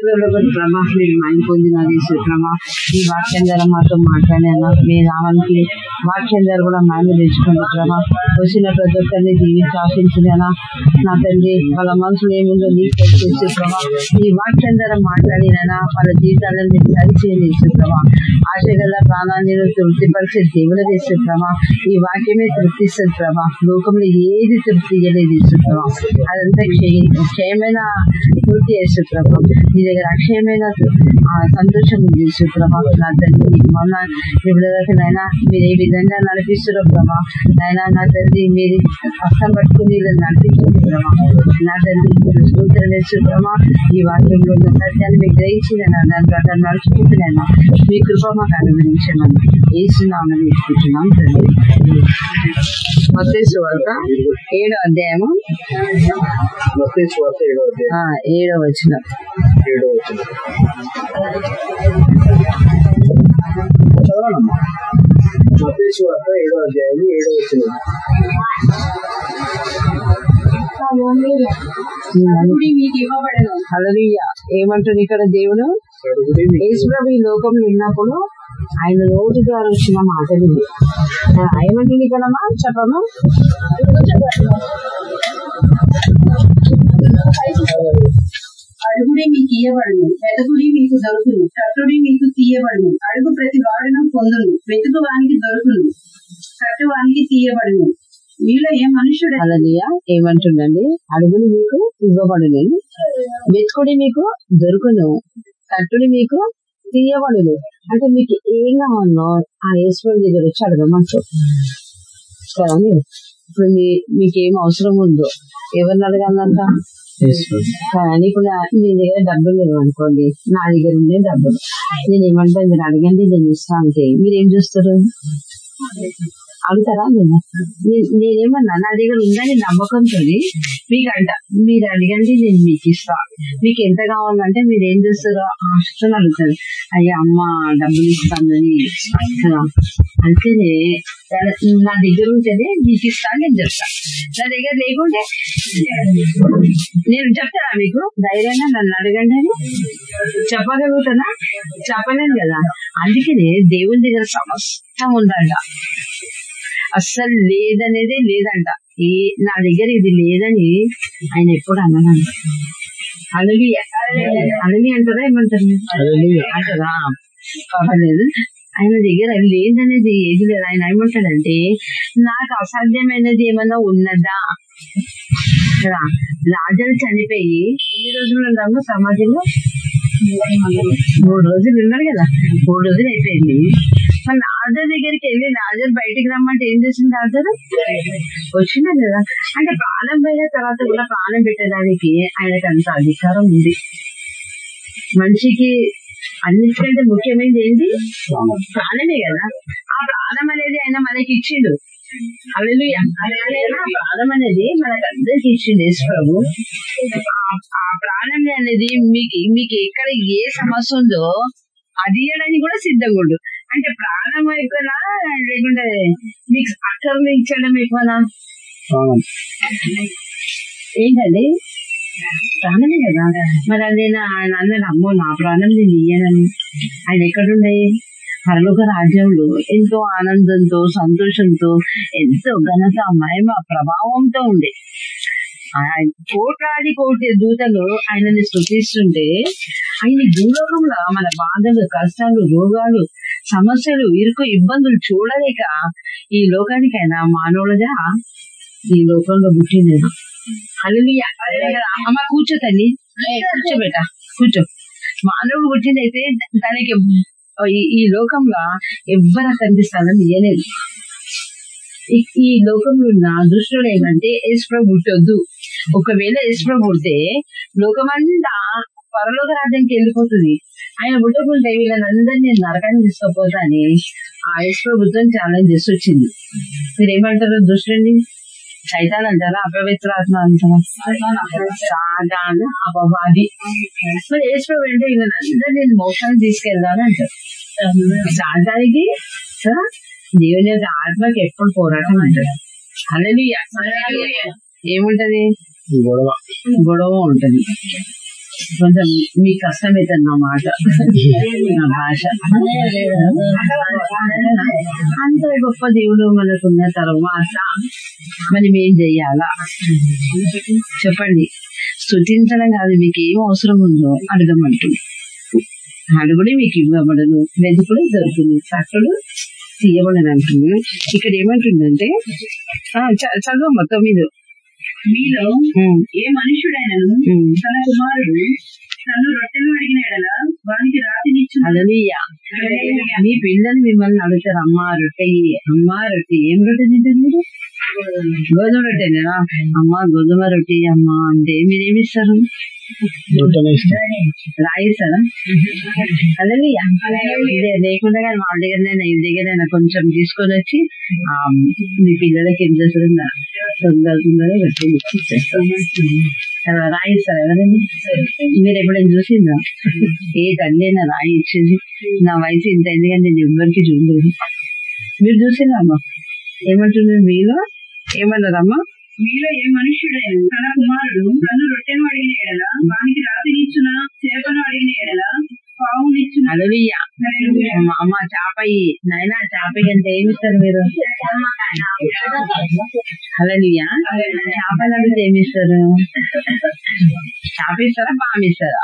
ప్రభా మీరు మైండ్ పొందినది ప్రభా ఈ వాక్యం ద్వారా మాతో మాట్లాడాను మీ నామానికి వాక్యం ద్వారా కూడా మైండ్ తెచ్చుకోండి ప్రభా వచ్చిన ప్రతి ఒక్కరిని దీనికి ఆశించినా నా తండ్రి వాళ్ళ మనసులో ఏముందో నీకు తెలిసి ప్రభా ఈ వాక్యం ద్వారా మాట్లాడినైనా వాళ్ళ జీవితాలను నేను సరిచేయలేదు ప్రభా ఆశ గల ప్రాణాన్ని తృప్తిపరిచే దేవుడు చేసే ప్రభా ఈ వాక్యమే తృప్తిస్తుంది ప్రభా లోకంలో ఏది తృప్తి ఇయ్యలేదు ప్రభా అదంతా క్షయమైన తృప్తి చేసే ప్రభా దగ్గర అక్షయమైన ఆ, సంతోషం ఉంది. ప్రభా నా తండ్రి మొన్న ఇప్పుడు నైనా మీరు ఏ విధంగా నడిపిస్తారో ప్రభా. నైనా నా తండ్రి మీరు కష్టం పట్టుకుని నడిపించండి ప్రభా. నా తండ్రి మీరు సూత్రం వేసు ప్రభా. ఈ వాక్యంలో ఉన్న సత్యాన్ని మీకు గ్రహించిన దాని ప్రకారం నడుచుకుంటున్నాను మీ కృప మాకు అనుగ్రహించమని ఏసునామని ఇచ్చుకుంటున్నాం తండ్రి. మత్తయి వార్త ఏడో అధ్యాయము. ఏడో వచ్చిన ఏడో చదవనమ్మా. సువార్త ఏడో అధ్యాయం ఏడో ఏమంటుంది ఇక్కడ దేవుడు? యేసుప్రభు ఈ లోకంలో ఉన్నప్పుడు ఆయన రోజు ద్వారా వచ్చిన మాటలు ఏమంటుంది ఇక్కడమ్మా చెప్పమ్మా. అడుగుడి మీకు ఇయ్యబడును. వెతకుడి మీకు దొరుకును. తట్టుడి మీకు తీయబడును. అడుగు ప్రతి వాడును పొందును. వెతుకు వానికి దొరుకును. తట్టు వానికి తీయబడును. మీలో ఏ మనుషుడు హల్లెలూయా. ఏమంటుండండి? అడుగులు మీకు ఇవ్వబడును. వెతుకుడి మీకు దొరుకును. తట్టుడి మీకు తీయబడును. అంటే మీకు ఏం కావాలో ఆ ఈశ్వరుడి దగ్గర వచ్చి అడగమంటారు కదండి ఇప్పుడు మీ మీకు అవసరం ఉందో? ఎవరిని అడగాలంట? ఇప్పుడు మీ దగ్గర డబ్బులు లేవు అనుకోండి. నా దగ్గర ఉండే డబ్బులు. నేను ఏమంటా మీరు అడగండి నేను ఇస్తాను అంటే మీరు ఏం చూస్తారు? అడుగుతారా? నేను నేనేమన్నా నా దగ్గర ఉందని నమ్మకంతో మీకు అంట. మీరు అడగండి నేను మీకు ఇస్తా. మీకు ఎంత కావాలంటే మీరు ఏం చేస్తారో ఆశతో అడుగుతారు. అయ్యా అమ్మ డబ్బులు ఇస్తానని. అంటేనే నా- దగ్గర ఉంటేనే మీకు ఇస్తాను నేను చెప్తా. నా దగ్గర లేకుంటే నేను చెప్తానా మీకు ధైర్యంగా నన్ను అడగండి అని. చెప్పగలుగుతానా? చెప్పలేను కదా. అందుకనే దేవుని దగ్గర సమస్తం ఉందంట. అస్సలు లేదనేదే లేదంట. ఏ నా దగ్గర ఇది లేదని ఆయన ఎప్పుడు అన్నానంట అలవి అలవి అంటారా ఏమంటారు? అంటారా? పర్వాలేదు. ఆయన దగ్గర లేదనేది ఏది లేదు. ఆయన ఏమంటాడంటే నాకు అసాధ్యమైనది ఏమన్నా ఉన్నదా? కదా. రాజులు చనిపోయి ఎన్ని రోజులు ఉన్నాము సమాజంలో మూడు రోజులు ఉన్నాడు కదా. మూడు రోజులు అయిపోయింది. మరి నాజర్ దగ్గరికి వెళ్ళి నాజర్ బయటికి రమ్మంటే ఏం చేసింది నాజర్ వచ్చిందా కదా. అంటే ప్రాణం పోయిన తర్వాత కూడా ప్రాణం పెట్టడానికి ఆయనకు అంత అధికారం ఉంది. మనిషికి అన్నిటికంటే ముఖ్యమైనది ఏంటి ప్రాణమే. కదా. ఆ ప్రాణం అనేది ఆయన మనకి ఇచ్చిండు. ఆ ప్రాణం అనేది మనకు అందరికి ఇచ్చిండు యేసు ప్రభు. ఆ- ఆ ప్రాణం అనేది మీకు మీకు ఎక్కడ ఏ సమస్య ఉందో అది ఇవ్వడానికి కూడా సిద్ధంగా ఉండు. అంటే ప్రాణం ఎక్కువనా? లేకుంటే మీకు అక్కర్లు ఇచ్చడం ఎక్కువనా? ఏంటండి? ప్రాణమే కదా మరి అదే ఆయన అన్నాడు అమ్మో నా ప్రాణం నేను ఇయ్యనని ఆయన ఎక్కడున్నాయి పరలోక రాజ్యంలో ఎంతో ఆనందంతో సంతోషంతో ఎంతో ఘనత మహిమ ప్రభావంతో ఉండే. కోట్లాది కోటి దూతలు ఆయనని స్థుతిస్తుంటే ఆయన భూలోకంలో మన బాధలు కష్టాలు రోగాలు సమస్యలు ఇరుకు ఇబ్బందులు చూడలేక ఈ లోకానికైనా మానవులుగా ఈ లోకంలో పుట్టినది అమ్మ కూర్చో తల్లి. కూర్చోబెట్ట కూర్చో. మానవుడు పుట్టిందైతే తనకి ఈ- ఈ లోకంలో ఎవ్వరు కనిపిస్తానని ఇయ్యలేదు ఈ- లోకంలో ఉన్న దృష్టిలో ఏంటంటే యేసుప్రభు పుట్టొద్దు. ఒకవేళ యేసుప్రభు పుడితే లోకమంతా పరలోక రాజ్యానికి వెళ్ళిపోతుంది. ఆయన పుట్టకుంటే వీళ్ళని అందరినీ నేను నరకాన్ని తీసుకుపోతా అని ఆ యేసుప్రభుత్వం ఛాలెంజ్ చేసి వచ్చింది. మీరు ఏమంటారు దృష్టి సైతాన్ అంటారా అపవిత్రాత్మ అంటారా సాధారణ అపవాది మరి యేసుప్రభు అంటే వీళ్ళని అందరినీ నేను మోక్షాన్ని తీసుకెళ్తాను అంటారు సాధానికి దేవుని యొక్క ఆత్మకి ఎప్పుడు పోరాటం అంటారు హల్లెలూయా ఏముంటది గొడవ గొడవ ఉంటది కొంచెం మీకు కష్టమవుతుంది నా భాష అంత గొప్ప దేవుడు మనకున్న తర్వాత మనం ఏం చెయ్యాలా చెప్పండి స్థుతించడం కాదు మీకు ఏం అవసరం ఉందో అడగమంటుంది అడుగుడి మీకు ఇవ్వబడదు వెతుకుడు దొరుకుతుంది తట్టుడు తీయబడని అంటుంది ఇక్కడ ఏమంటుందంటే చదువు మొత్తం మీద మీలో ఏ మనుష్యుడైనను తన కుమారుడు తను రొట్టెలు అడిగిన ఎడల వానికి రాతినిచ్చు అలలియ మీ పిల్లలు మిమ్మల్ని అడుగుతారు అమ్మా రొట్టె ఇయ్యి. అమ్మా రొట్టె ఏం రొట్టె తింటారు మీరు గోధుమ రొట్టెనేనా అమ్మా గోధుమ రొట్టె అమ్మా అంటే మీరేమిస్తారు రొట్టెనే ఇష్టం. రాయిస్తారా అలలియ ఇదే లేకుండా కానీ మా దగ్గర నేను దగ్గర కొంచెం తీసుకొని వచ్చి ఆ, మీ పిల్లలకి ఏం చేస్తుందా తొందర తొందరగా రొట్టె ఇచ్చేస్తాను. రాయిస్తారా ఎవరైనా? మీరు ఎప్పుడైనా చూసిందా ఏ తల్లి అయినా రాయి ఇచ్చేది. నా వయసు ఇంత కానీ నేను ఎవరికి చూడలేదు. మీరు చూసిందమ్మా ఏమంటున్నారు? మీరు ఏమన్నారమ్మా మీలో ఏ మనుష్యుడైన తన కుమారుడు తను రొట్టెను అడిగిన ఎడల వానికి రాతినిచ్చున చేపను అడిగిన ఎడల పావునిచ్చున అమ్మ చాప ఇయ్యి. నాయనా చాప అంటే ఏమి ఇస్తారు మీరు? అలలియ చేపలు అడిగితే ఏమి ఇస్తారు? చాప ఇస్తారా? పాము ఇస్తారా?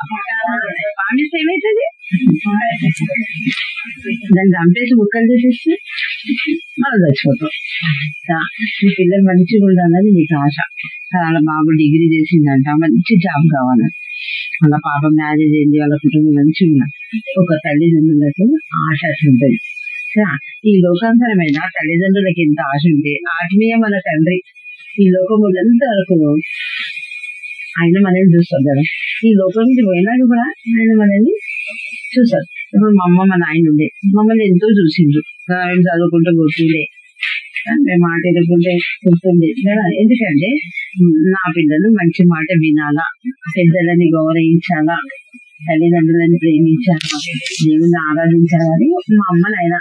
పాము. ఇస్తే ఏమవుతుంది దాన్ని చంపేసి ముక్కలు చేసేస్తే మనం చచ్చిపోతాం. మీ పిల్లలు మంచిగా ఉండాలని మీకు ఆశ. వాళ్ళ బాబు డిగ్రీ చేసిందంట మంచి జాబ్ కావాలని వాళ్ళ పాప మ్యారేజ్ అయింది వాళ్ళ కుటుంబం మంచిగా ఉన్నారు ఒక తల్లిదండ్రులకు ఆశ ఉంటుంది. ఈ లోకాంతరమైన తల్లిదండ్రులకి ఎంత ఆశ ఉంటే ఆత్మీయ మన తండ్రి. ఈ లోకములంత వరకు ఆయన మనల్ని చూస్తారు కదా. ఈ లోపల నుంచి పోయినాడు కూడా ఆయన మనల్ని చూస్తారు. ఇప్పుడు మా అమ్మ మా నాయన ఉండే. మమ్మల్ని ఎంతో చూసిండ్రు. ఆయన చదువుకుంటే గుర్తుండే మేము మాట ఎదుర్కొంటే గుర్తుండే కదా. ఎందుకంటే నా పిల్లలు మంచి మాట వినాలా పెద్దలని గౌరవించాలా తల్లిదండ్రులని ప్రేమించాలా దేవుని ఆరాధించాలని మా అమ్మ నాయన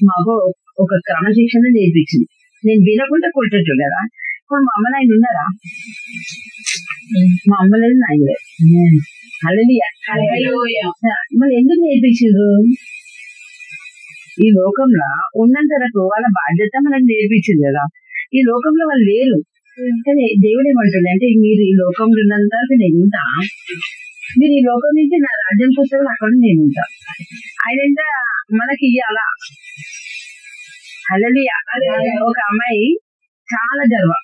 మాకు ఒక క్రమశిక్షణ నేర్పించింది. నేను వినకుండా కొట్టచ్చు కదా. ఇప్పుడు మా అమ్మ నాయన ఉన్నారా? మా అమ్మ లేదు నాయన లేదు హల్లెలూయా. మరి ఎందుకు నేర్పించారు ఈ లోకంలో ఉన్నంత వరకు వాళ్ళ బాధ్యత మనకు నేర్పించింది కదా. ఈ లోకంలో వాళ్ళు లేరు. కానీ దేవుడు ఏమంటుంది అంటే మీరు ఈ లోకంలో ఉన్నంత వరకు నేను ఉంటా. మీరు ఈ లోకం నుంచి నా రాజ్యం పుస్తకాలు అక్కడ నేను ఉంటా. ఆయన మనకి ఇయ్యాలా? హల్లెలూయా. ఒక అమ్మాయి చాలా గర్వం.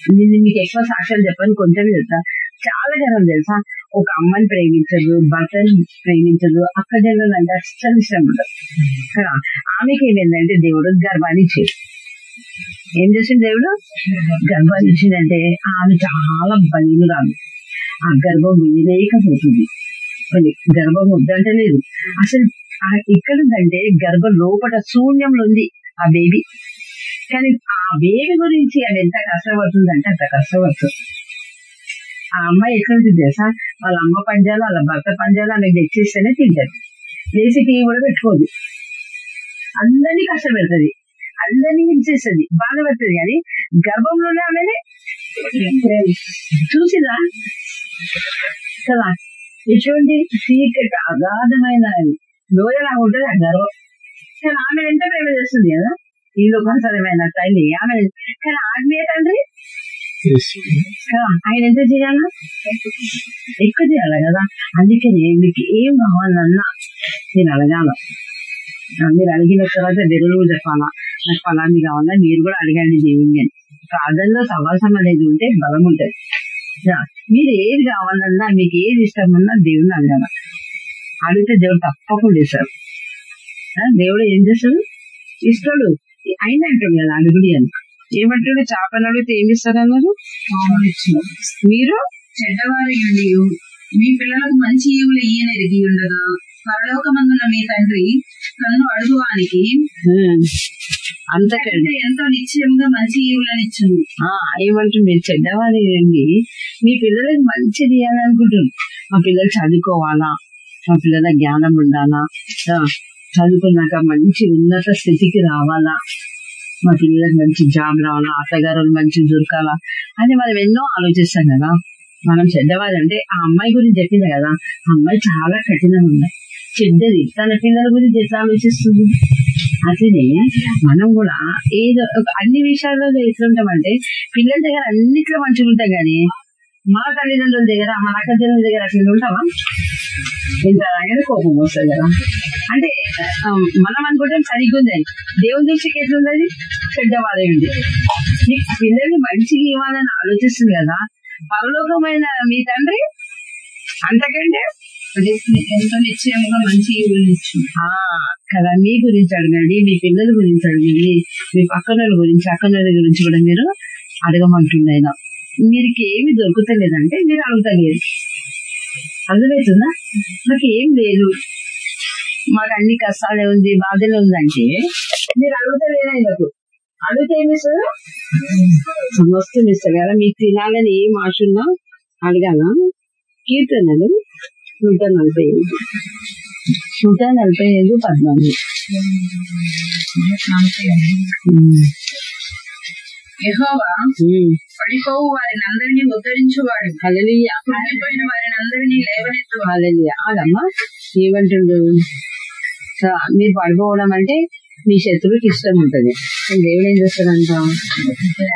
నేను మీకు ఎక్కువ సాక్ష్యాలు చెప్పని కొంచెం తెలుసా? చాలా గర్వం తెలుసా? ఒక అమ్మని ప్రేమించదు భర్తని ప్రేమించదు అక్క జన్మలు అంటే అస్సలు ఇష్టం ఉండదు. కదా? ఆమెకి ఏమైందంటే దేవుడు గర్భాన్ని ఇచ్చేది ఏం చేసింది దేవుడు? గర్భాన్ని ఇచ్చిందంటే ఆమె చాలా బలీనురాలు ఆ గర్భం వేయలేకపోతుంది గర్భం వద్దంటే లేదు. అసలు ఆ ఎక్కడుందంటే గర్భం లోపల శూన్యంలో ఉంది ఆ బేబీ కానీ ఆ బేబీ గురించి ఆమె ఎంత కష్టపడుతుందంటే అంత కష్టపడుతుంది. ఆ అమ్మాయి ఎక్కడ నుంచి తెలుసా? వాళ్ళ అమ్మ పంజాలు వాళ్ళ భర్త పంజాలు ఆమె తెచ్చిస్తేనే తింటది. లేచి టీవీ కూడా పెట్టుకోదు. అందరినీ కష్టపెడుతుంది. అందరినీ హింసిస్తుంది. బాధపడుతుంది కానీ గర్భంలోనే ఆమెనే చూసిరా కదా? ఎటువంటి సీక్రెట్ అగాధమైన లోయ ఉంటుంది ఆ గర్వం. కానీ ఆమె ఎంత ప్రేమ చేస్తుంది కదా? ఈ లోకానుసరమైన తల్లి. ఆమె కానీ ఆత్మీయ తండ్రి? ఆయన ఎంత చేయాలా? ఎక్కువ చేయాలి కదా? అందుకని మీకు ఏం కావాలన్నా నేను అడగాల. మీరు అడిగిన తర్వాత వెరువు చెప్పాలా? నాకు ఫలాన్ని కావాలా? మీరు కూడా అడగండి దేవుని అని. ప్రార్థనలో సవాసం అనేది ఉంటే బలం ఉంటుంది. మీరు ఏది కావాలన్నా మీకు ఏది ఇష్టం ఉన్నా దేవుని అడగాల. అడిగితే దేవుడు తప్పకుండా ఇస్తాడు ఆ, దేవుడు ఏం చేస్తాడు? ఇస్తాడు. ఆయన కదా అడుగుడి అని. ఏమంటాడు చేపలు అడిగితే ఏమి ఇస్తారన్నారు మీరు? చెడ్డవారి మీ పిల్లలకు మంచి ఈవులు ఇయ్యనెరిగి ఉండగా పరలోకమందున మీ తండ్రి తనను అడుగువానికి అంటే ఎంతో నిశ్చయంగా మంచి ఈవులను ఇచ్చును. ఆ ఏమంటుంది మీరు చెడ్డవారి నుండి మీ పిల్లలకి మంచిది అనుకుంటుంది మా పిల్లలు చదువుకోవాలా? మా పిల్లల జ్ఞానం ఉండాలా? చదువుకున్నాక మంచి ఉన్నత స్థితికి రావాలా? మా పిల్లలకు మంచి జాబ్ రావాలా? అత్తగారులు మంచి దొరకాలా? అని మనం ఎన్నో ఆలోచిస్తాం కదా. మనం చెడ్డవాళ్ళు అంటే ఆ అమ్మాయి గురించి చెప్పింది కదా. ఆ అమ్మాయి చాలా కఠినం ఉంది. చెడ్డది. తన పిల్లల గురించి ఎట్లా ఆలోచిస్తుంది? అట్లనే మనం కూడా ఏదో ఒక- అన్ని విషయాల్లో ఎట్లుంటామంటే పిల్లల దగ్గర అన్నిట్లో మంచిగా ఉంటాం కానీ మన తల్లిదండ్రుల దగ్గర మన అక్క దగ్గర అట్లా ఉంటామా ఇంత రాగానే కోపం వస్తుంది కదా. అంటే మనం అనుకుంటాం సరిగ్గా ఉందని దేవుని దృష్టికి ఎట్లుంది చెడ్డవాదే ఉంది. పిల్లల్ని మంచిగా ఇవ్వాలని ఆలోచిస్తుంది కదా. పరలోకమైన మీ తండ్రి అంతకంటే ఎంతో నిశ్చయంగా మంచి ఇవ్వచ్చు ఆ కదా మీ గురించి అడగండి మీ పిల్లల గురించి అడగండి మీ పక్కన గురించి అక్కన గురించి కూడా మీరు అడగమంటుంది ఆయన మీకు ఏమి దొరుకుతలేదంటే మీరు అడుగుతలేరు అర్థమవుతుందా? నాకు ఏం లేదు. మాకు అన్ని కష్టాలే ఉంది బాధలే ఉందంటే మీరు అడుగుతలేరు ఆయనకు. అడిగితే ఏమి సమస్తం ఇస్తారు కదా మీకు తినాలని ఏం ఆశ ఉన్నా అడగాల? కీర్తనలు నూట నలభై ఐదు. నూట నలభై ఐదు పద్నాలుగు. యెహోవా. పడిపోవు వారిని అందరినీ ఉద్ధరించువాడు. పడిపోయిన వారిని అందరినీ లేవనెత్తువాడు హల్లెలూయా. ఆగమ్మా. ఏమంటుండు? మీరు పడిపోవడం అంటే మీ శత్రువుకి ఇష్టం ఉంటది. దేవుడు ఏం చేస్తాడంట?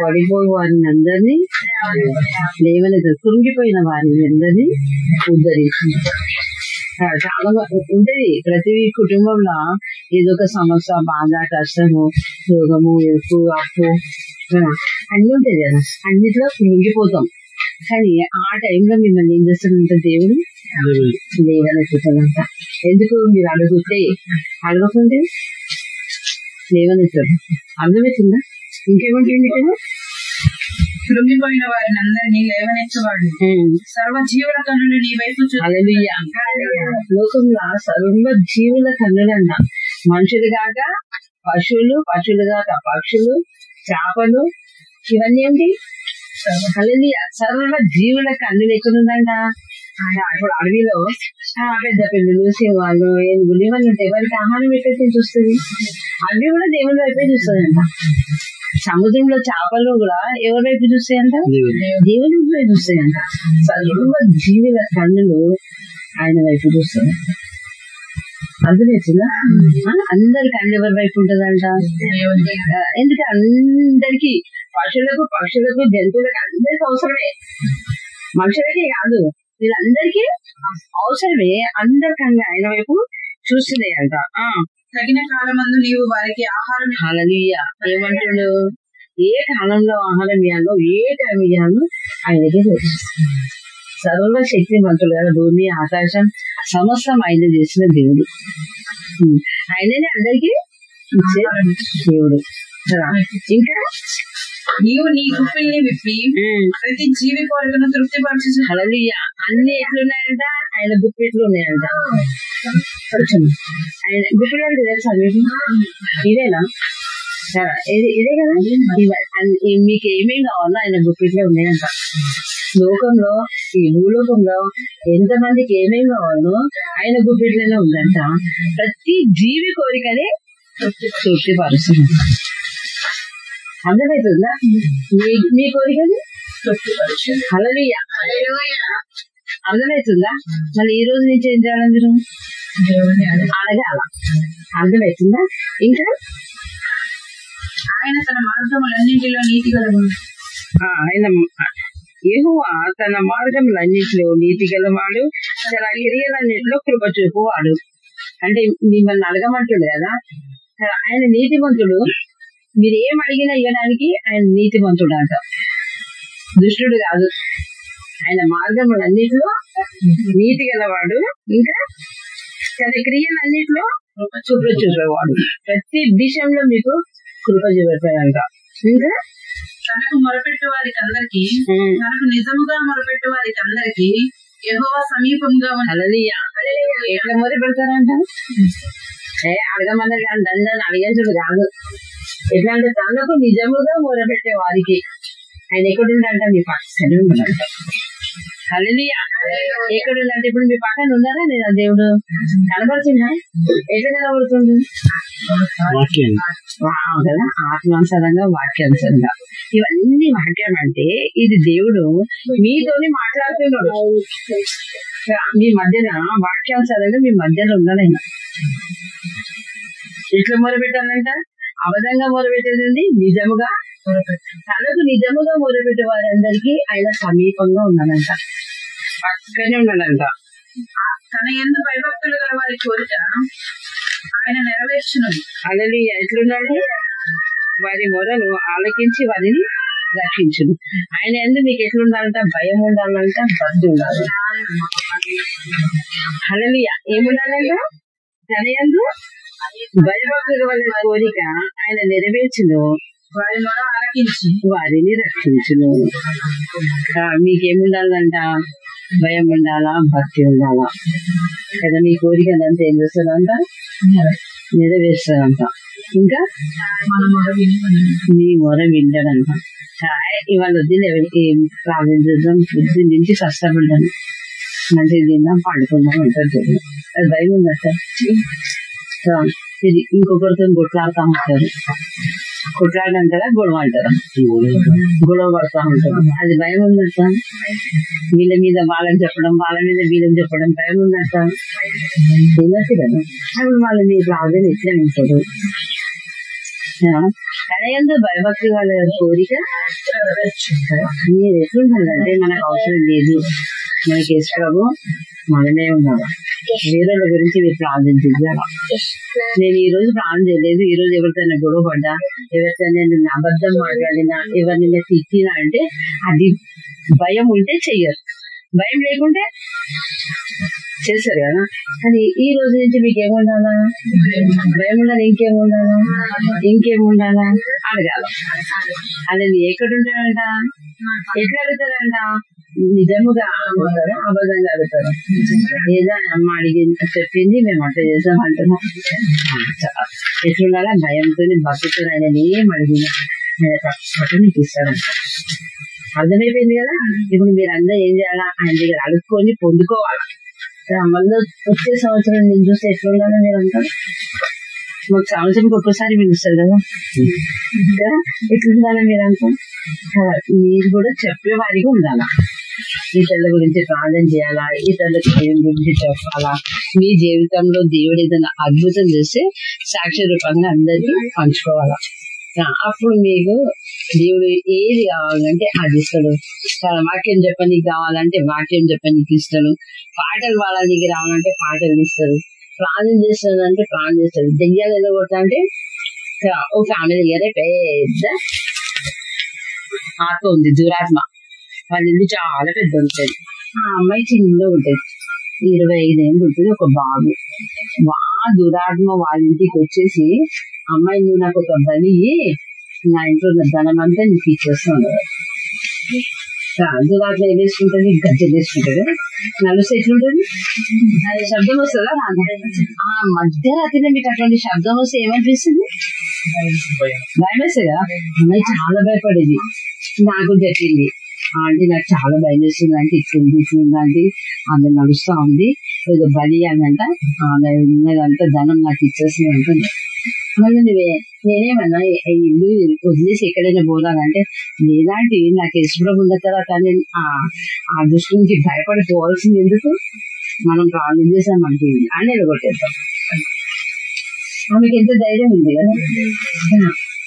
పడిపోయి వారిని అందరినీ లేవలేదు కుంగిపోయిన వారిని అందరినీ ఉద్ధరించింది చాలా మ- ఉంటది. ప్రతి కుటుంబంలో ఏదో ఒక సమస్య బాధ కష్టము రోగము ఎరుపు అప్పు అన్ని ఉంటాయి కదా. అన్నిట్లో మింగిపోతాం. కానీ ఆ టైంలో మిమ్మల్ని ఏం చేస్తాడంట దేవుడు లేవనెత్తుతాడంట. ఎందుకు? మీరు అడుగుతే అడగకుంటే లేవనెత్తాడు. అర్థమవుతుందా? ఇంకేమంటుంది కదా కృంగిపోయిన వారిని అందరినీ లేవనెత్తువాడు ఉమ్. సర్వ జీవుల కన్నులు నీ వైపు. లోకంలో సర్వ జీవుల కన్నులంట మనుషులు కాక పశువులు పశువులు కాక పక్షులు చేపలు ఇవన్నీ ఏంటి. సర్వ జీవుల కన్నులు ఎక్కడుందంట అడవిలో ఆ, పెద్ద పిల్లలు సింహాలు ఏనుగులు ఇవన్నీ ఉంటాయి వారికి ఆహారం ఎక్కడికి చూస్తుంది? అవి కూడా దేవుని వైపే చూస్తుందంట. సముద్రంలో చేపలు కూడా ఎవరి వైపు చూస్తాయంట? దేవుని. వైపు చూస్తాయంట. సర్వ జీవుల కన్నులు ఆయన వైపు చూస్తాయంట అర్థమవుతుందా అందరి కన్ను ఎవరి వైపు ఉంటుందంట? ఎందుకంటే అందరికి పశువులకు పక్షులకు జంతువులకు అందరికి అవసరమే. మనుషులకే కాదు. వీళ్ళందరికీ అవసరమే అందరికన్నా ఆయన వైపు చూస్తున్నాయి అంట. ఆ. తగిన కాలమందు నీవు వారికి ఆహారం హల్లెలూయా. ఏమంటాడు ఏ కాలంలో ఆహారం ఇవ్వాలో ఏ టైం ఇవ్వాలో ఆయనకే సర్వ శక్తిమంతుడు కదా భూమి ఆకాశం సమస్తం ఆయన చేసిన దేవుడు. ఆయననే అందరికీ ఇచ్చే దేవుడు. ఇంకా? నీవు నీ గుప్పిల్ని విప్పి ప్రతి జీవి కోరికను తృప్తిపరచు హల్లెలూయా. అన్ని ఎట్లున్నాయంట? ఆయన గుప్పిట్లు ఉన్నాయంట ఆయన గుప్పిలు అంటే తెలుసా మీకు ఇదేనా? ఇది కదా? మీకు ఏమేం కావాలో ఆయన గుప్పిట్లో ఉన్నాయంట. లోకంలో ఈ భూలోకంలో ఎంతమందికి ఏమేం కావాలో ఆయన గుప్పిట్లోనే ఉందంట. ప్రతి జీవి కోరికనే తృప్తిపరుస్తుంది అర్థమవుతుందా? మీ కోరికని హల్లెలూయా. అర్థమవుతుందా? మళ్ళీ ఈ రోజు నుంచి ఏం చేయాలి మీరు? అడగాల. అర్థమవుతుందా? ఇంకా? ఆయన తన మార్గములన్నింటిలో నీతి గలవాడు. ఆయన యెహోవా తన మార్గములన్నింటిలో నీతి గలవాడు తన క్రియలన్నింటిలో కృప చూపువాడు. అంటే మిమ్మల్ని అడగమంటుడు కదా? ఆయన నీతిమంతుడు. మీరు ఏం అడిగినా ఇవ్వడానికి ఆయన నీతిమంతుడు అంట దుష్టుడు కాదు. ఆయన మార్గములన్నిటిలో నీతి గలవాడు. ఇంకా తన క్రియలన్నిటిలో కృప చూపేవాడు ప్రతి విషయంలో మీకు కృప చూపెట్టాడంట ఇంకా తనకు మొరపెట్టు వారికి అందరికి. తనకు నిజముగా మొరపెట్టు వారికి అందరికి యెహోవా సమీపంగా ఉన్న హల్లెలూయా. ఎట్లా మొదలు పెడతారంట ఏ అడగమన్నది కానీ దాన్ని అడిగేసుడు కాదు ఎట్లా అంటే తనకు నిజముగా మొదలుపెట్టే వారికి ఆయన ఎక్కడుండంట మీ పక్కనే ఉన్నాడంట హల్లెలూయా ఎక్కడ ఉందంటే ఇప్పుడు మీ పక్కన ఉన్నారా లేదా దేవుడు కనబడుతుందా ఎక్కడ కనబడుతుంది కదా ఆత్మానుసారంగా వాక్యానుసారంగా ఇవన్నీ వాక్యం అంటే ఇది దేవుడు మీతోని మాట్లాడుతున్నాడు మీ మధ్యన వాక్యానుసారంగా మీ మధ్యలో ఉన్నాడైనా ఎట్లా మొరపెట్టాలంట అబద్ధంగా మొరపెట్టేది నిజముగా తనకు నిజముగా మొరపెట్టే వారందరికీ ఆయన సమీపంగా ఉన్నాడంట. పక్కనే ఉన్నాడంట. తన ఎందు భయభక్తులు గల వారి కోరిక ఆయన నెరవేర్చును. అలలి ఎట్లున్నాడు? వారి మొరను ఆలకించి వారిని రక్షించును. ఆయన ఎందు మీకు ఎట్లుండాలంట? భయం ఉండాలంట భక్తి ఉండాలి అలలి ఏముండాలంట? తన ఎందు భయభక్తుల వల్ల కోరిక ఆయన నెరవేర్చును. వారి మొర ఆలకించి. వారిని రక్షించును. మీకేముండాలంట? భయం ఉండాలా భక్తి ఉండాలా కదా మీ కోరిక అంతా ఏం చేస్తుందంట? నెరవేరుస్తుందంట ఇంకా? మీ మొర వింటాడంట ఇవాళ వద్దు ఏం ప్రార్థించడం పొద్దు నుంచి కష్టపడ్డాను. మంచిగా తిందాం పండుకుందాం అంటారు. అది భయం ఉందట సో, ఇది ఇంకొకరితో కొట్లాడుతూ ఉంటారు కొట్లాడంటారా గొడవ అంటారు. గొడవ పడతా ఉంటారు. అది భయం ఉన్నట్ట వీళ్ళ మీద వాళ్ళని చెప్పడం వాళ్ళ మీద వీళ్ళని చెప్పడం భయం ఉందట తినచ్చు కదా అప్పుడు వాళ్ళ మీ ప్రార్థన ఎట్లా ఉంటారు కనయందు భయభక్తి వాళ్ళ కోరిక మీరు ఎట్లుంటుందంటే మనకు అవసరం లేదు. మనకి యేసు ప్రభు మనమే ఉన్నాడు వేరే గురించి మీరు ప్రార్థించాలి నేను ఈ రోజు ప్రార్థన చేయలేదు. ఈ రోజు ఎవరితోనే గొడవ పడ్డా? ఎవరితోనే నేను అబద్ధం మాట్లాడినా? ఎవరిని తిట్టినా అంటే అది భయం ఉంటే చెయ్యరు. భయం లేకుంటే చేశారు కదా. కానీ ఈ రోజు నుంచి మీకు ఏముండాలా భయం ఉండాలి? ఇంకేముండాలా? ఇంకేముండాలా? ఇంకేం అది ఎక్కడ ఉంటాడంట ఎట్లా అడుగుతాడంట నిజముగా అడుగుతారు అబద్ధంగా అడుగుతారు ఏదో అమ్మ అడిగింది చెప్పింది మేము అట్లా చేసాం అంటున్నాం. ఎట్లుండాలా? భయంతో భక్తులు ఆయన ఏం అడిగినా ఆయన తప్పకుండా నీకు ఇస్తాడంట అర్థమైపోయింది కదా? ఇప్పుడు మీరు అందరూ ఏం చేయాలా? ఆయన దగ్గర అడుక్కొని పొందుకోవాలి? మళ్ళీ వచ్చే సంవత్సరం నేను చూస్తే ఎట్లుండాలో మీరు అంటారు ఒక సంవత్సరంకి ఒక్కసారి మీరు ఇస్తారు కదా కదా? ఎట్లుండాలో మీరు అంటారు కదా మీరు కూడా చెప్పే వారిగా ఉండాలా ఇతరుల గురించి ప్రార్థన చేయాలా? ఇతరులకు దేవుని గురించి చెప్పాలా? మీ జీవితంలో దేవుడు ఏదైనా అద్భుతం చేస్తే సాక్షి రూపంగా అందరికీ పంచుకోవాలా? అప్పుడు మీకు దేవుడు ఏది కావాలంటే అది ఇస్తాడు. చాలా వాక్యం చెప్పనీకి కావాలంటే వాక్యం చెప్పనీకి ఇస్తాడు. పాటలు పాడడానికి రావాలంటే పాటలు ఇస్తాడు. ప్రాణం చేస్తాడంటే ప్రాణం చేస్తాడు. దెయ్యాలు ఎలా అంటే ఒక ఆమె దగ్గర పెద్ద ఆత్మ ఉంది దురాత్మ. వాళ్ళ ఇల్లు చాలా పెద్ద ఉంటుంది. ఆ అమ్మాయి చిన్న ఉంటుంది. ఇరవై ఐదేళ్ళు ఉంటుంది ఒక బాబు. వా దురాత్మ వాళ్ళ ఇంటికి వచ్చేసి అమ్మాయి నువ్వు నాకు ఒక బలి నా ఇంట్లో ఉన్న ధనం అంతా నీకు ఇచ్చేస్తాను దురాత్మ ఏం వేసుకుంటుంది గజ్జ వేసుకుంటుంది నలుసు ఎట్లుంటుంది శబ్దం వస్తుందా? రాదా. ఆ మధ్యరాత్రిలో మీకు అటువంటి శబ్దం వస్తే ఏమనిపిస్తుంది? భయం వేస్తుంది కదా అమ్మాయి చాలా భయపడేది. నాకు చెప్పింది ఆంటీ నాకు చాలా భయం వేస్తుంది అంటే ఇట్లుంది ఇట్లుంది అంటే ఆమె నడుస్తా ఉంది. ఏదో బలి అనంట ఆమె ఉన్నదంతా ధనం నాకు ఇచ్చేసింది అంటుంది మళ్ళీ నువ్వే నేనేమన్నా ఇల్లు వదిలేసి ఎక్కడైనా పోదానంటే లేదాంటి నాకు ఇష్టం ఉన్న తర్వాత నేను ఆ దృష్టి నుంచి భయపడిపోవాల్సింది ఎందుకు? మనం ప్రార్థన మనకి అని ఎడగొట్టేద్దాం ఆమెకి ఎంత ధైర్యం ఉంది కదా?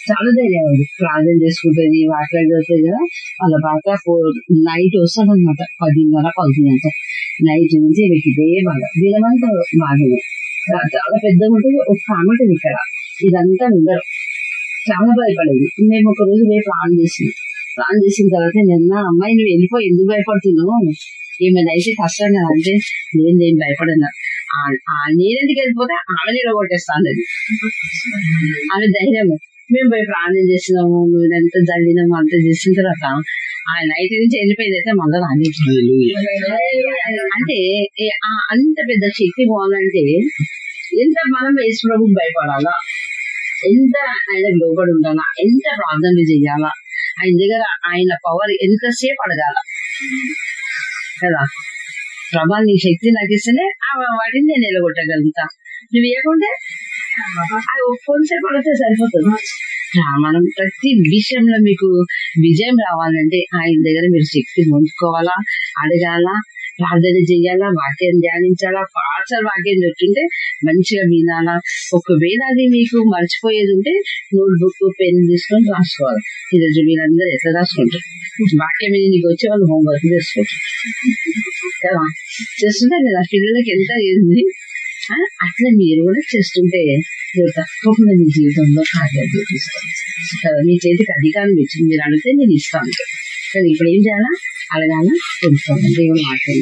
చాలా ధైర్యం ఉంది. ప్రార్థన చేసుకుంటుంది మాట్లాడుతుంది కదా? వాళ్ళ భర్త నైట్ వస్తాడు అనమాట పదిన్నర పడుతుందంట నైట్ నుంచి మీకు ఇదే బాధ. దినమంతా బాధనే చాలా పెద్దగా ఉంటుంది ఒక ఆమె ఇక్కడ. ఇదంతా ఉండరు చాలా భయపడేది మేము ఒక రోజు పోయి ప్లాన్ చేసింది ప్లాన్ చేసిన తర్వాత నిన్న అమ్మాయి నువ్వు వెళ్ళిపోయి ఎందుకు భయపడుతున్నావు? ఈమె అయితే కష్టం కదా అంటే నేను నేను భయపడను. ఆ- ఆ నేనెందుకు వెళ్ళిపోతే ఆమె నిలబొట్టేస్తాను అది. ఆమె ధైర్యం మేము పోయి ప్రార్థన చేసినాము మేము ఎంత జల్లినాము అంత చేసిన తర్వాత ఆ నైట్ నుంచి వెళ్ళిపోయింది అయితే మళ్ళీ రాని అంటే అంత పెద్ద శక్తి పోవాలంటే ఎంత మనం యేసు ప్రభుకి భయపడాలా? ఎంత ఆయన లోబడి ఉండాలా? ఎంత ప్రార్థనలు చేయాలా? ఆయన దగ్గర ఆయన పవర్ ఎంతసేపు అడగాల? కదా? ప్రభా నీ శక్తి నాకు ఇస్తేనే వాటిని నేను నిలగొట్టగలుగుతా. నువ్వు ఇవ్వకుంటే అది కొంచెం పడితే సరిపోతుంది. మనం ప్రతి విషయంలో మీకు విజయం రావాలంటే ఆయన దగ్గర మీరు శక్తి పొందుకోవాలా అడగాల ప్రార్థన చేయాలా? వాక్యం ధ్యానించాలా? పాఠశాల వాక్యం చెప్తుంటే మంచిగా వినాలా? ఒకవేళ అది మీకు మర్చిపోయేది ఉంటే నోట్ బుక్ పెన్ తీసుకొని రాసుకోవాలి. ఈరోజు మీరందరూ ఎట్లా రాసుకుంటారు? వాక్యం మీద నీకు వచ్చే వాళ్ళు హోంవర్క్ చేసుకుంటారు. కదా? కదా? పిల్లలకి ఎంత ఏంది? అట్లా మీరు కూడా చేస్తుంటే మీరు తప్పకుండా మీ జీవితంలో కార్యాలు చూపిస్తారు కదా? మీ చేతికి అధికారం ఇచ్చింది మీరు అడిగితే నేను ఇస్తాను. కానీ ఇప్పుడు ఏం చేయాలా అడగాల కొంచెం దేవుడు మాట్లాడి